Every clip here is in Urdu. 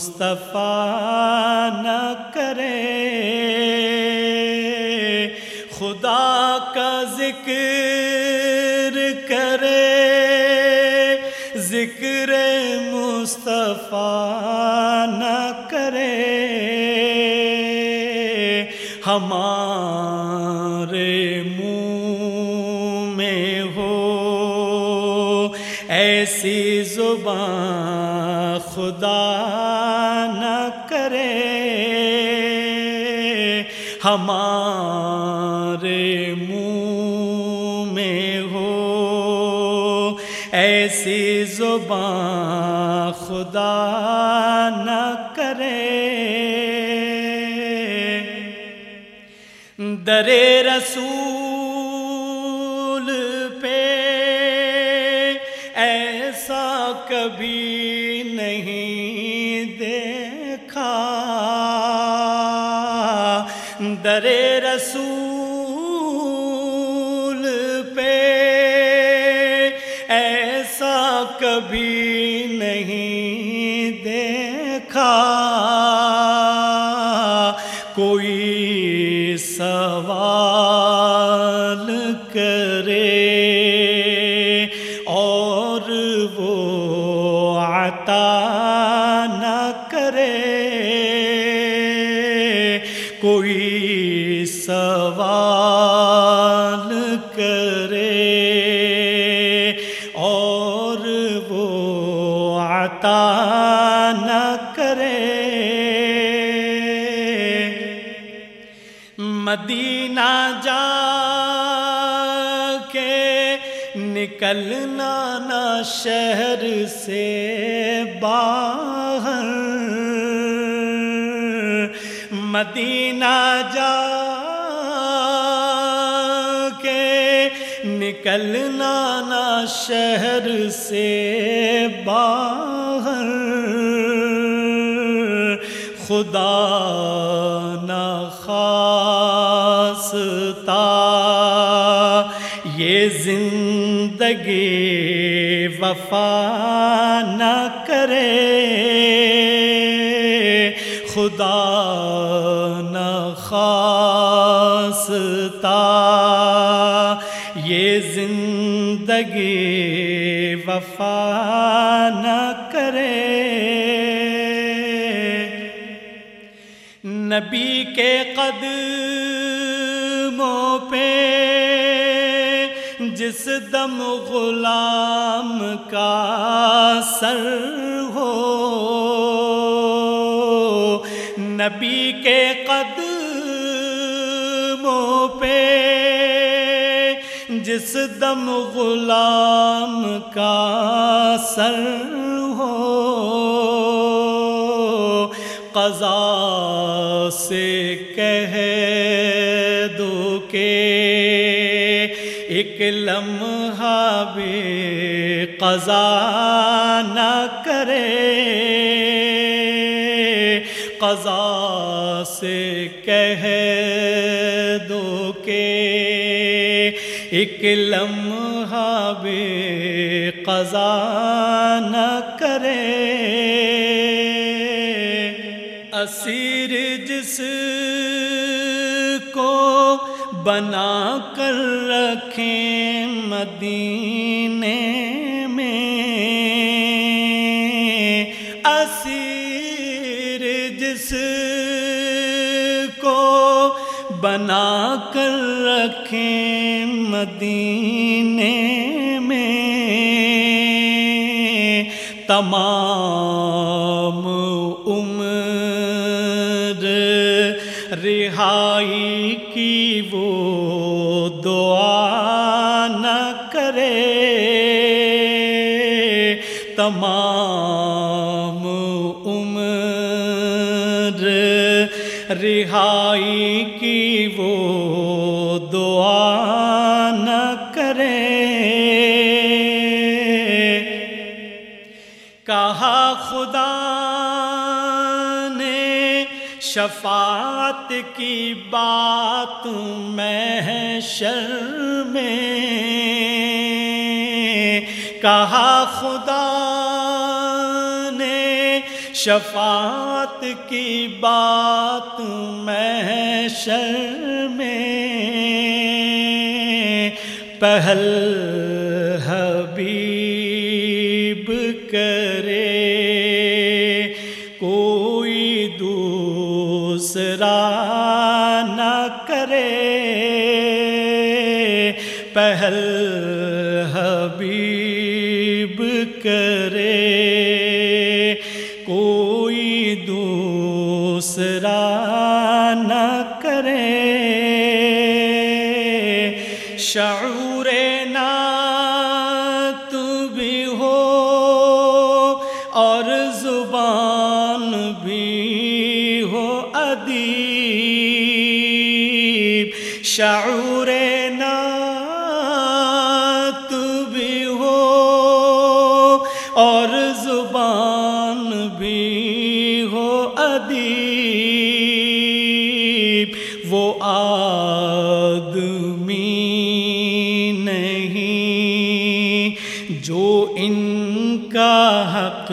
مصطفیٰ نہ کرے۔ خدا کا ذکر کرے۔ ذکر مصطفیٰ نہ کرے۔ ہمارے منہ میں ہو ایسی زبان خدا نہ کرے۔ ہمارے منہ میں ہو ایسی زبان خدا نہ کرے۔ در رسول پہ ایسا کبھی نہیں دیکھا۔ در رسول پہ ایسا کبھی نہیں دیکھا۔ کوئی سوال کرے اور وہ عطا نہ کرے۔ کوئی سوال کرے۔ اور وہ عطا نہ کرے۔ مدینہ جا نکلنا نہ شہر سے باہر۔ مدینہ جا کے نکلنا نہ شہر سے باہر۔ خدا نہ خاصتا زندگی وفا نہ کرے۔ خدا نہ خاصتا یہ زندگی وفا نہ کرے۔ نبی کے قدموں جس دم غلام کا سر ہو۔ نبی کے قدموں پہ جس دم غلام کا سر ہو۔ قضا سے کہہ دو کہ ایک لمحہ بھی قضا نہ کرے۔ قضا سے کہہ دو کہ ایک لمحہ بھی قضا نہ کرے۔ اسیر بنا کر رکھیں مدینے میں۔ اسیر جس کو بنا کر رکھیں مدینے میں۔ تمام رہائی کی وہ دعا نہ کرے۔ تمام عمر رہائی کی وہ دعا شفاعت کی بات میں میں کہا خدا نے، شفاعت کی بات میں شر میں پہل حبیب کرے، کوئی دوسرا نہ کرے۔ پہل حبیب کرے۔ کوئی دوسرا زبان بھی ہو ادیب شعور نات بھی ہو اور زبان بھی ہو ادیب۔ حق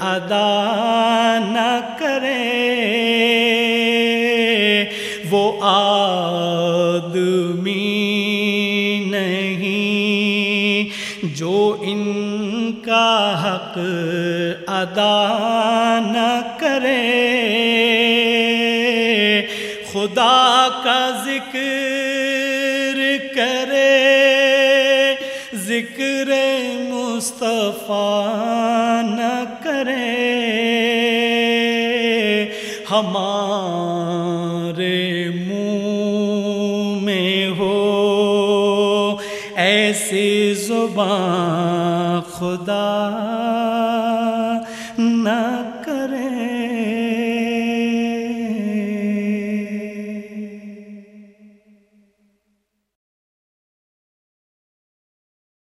ادا نہ کرے۔ وہ آدمی نہیں جو ان کا حق ادا نہ کرے۔ خدا کا ذکر کرے، ذکر مصطفیٰ نہ کرے۔ ہمارے منہ میں ہو ایسی زبان خدا نہ کرے۔